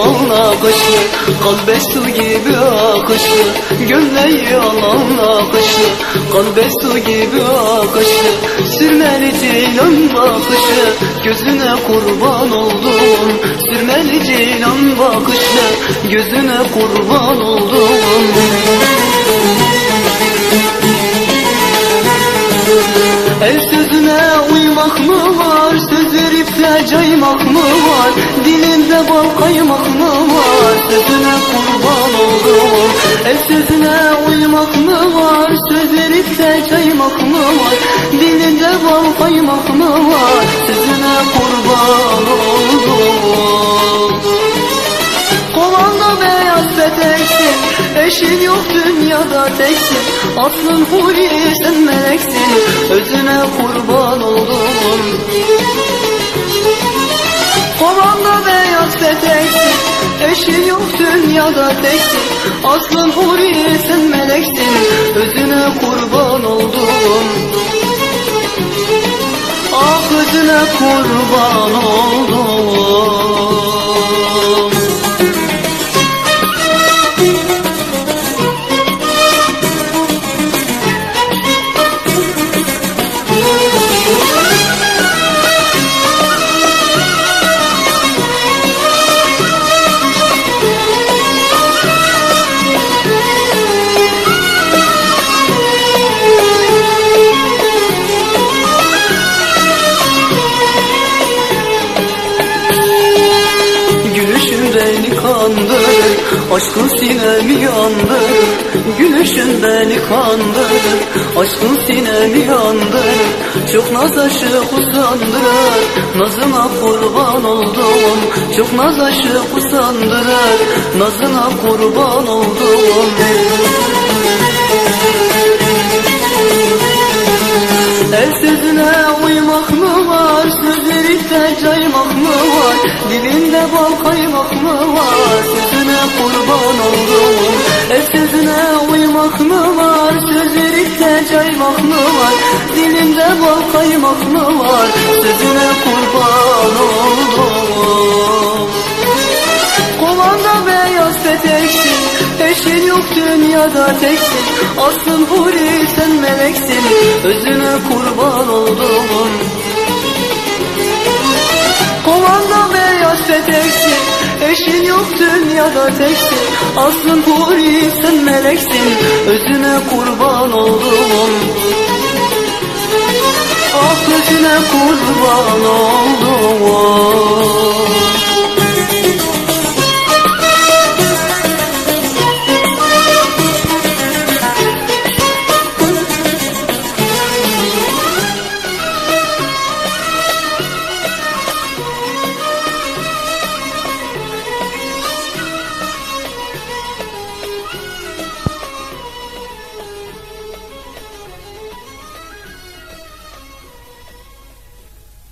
yalan akışlı Kalbe su gibi akışlı Gömleği yalan akışlı Kalbe su gibi akışlı Sürmeli ceylan bakışı Gözüne kurban oldum. Sürmeli ceylan bakışı Gözüne kurban oldum uymak mı var? Söz verip de caymak mı var? Dilinde bal kaymak mı var? Sözüne kurban oldum El sözüne uymak mı var? Söz verip de caymak mı var? Dilinde bal kaymak mı var? Sözüne kurban oldum Kolanda beyaz peteksin Eşin yok dünyada teksin. Aslın huri sen meleksin. Özüne kurban oldum. Kolanda beyaz peteksin. Eşin yok dünyada teksin. Aslın huri sen meleksin. Özüne kurban oldum. Ah özüne kurban oldum Aşkın sinemi yandırır Gülüşün beni kandırır Aşkın sinemi yandırır Çok naz aşık usandırır Nazına kurban oldum Çok naz aşık usandırır Nazına kurban oldum. El sözüne uymak mı var Söz verip de caymak mı var? Dilinde bal kaymak mı var Kurban oldum. El sözüne uymak mı var? Söz verip de caymak mı var? Dilinde bal kaymak mı var? Sözüne kurban oldum. Kovanda beyaz peteksin Eşin yok dünyada teksin. Aslın huri sen meleksin. Özüne kurban oldum Eşin yok dünyada teksin Aslın huri sen meleksin. Özüne kurban oldum. Ah özüne kurban oldum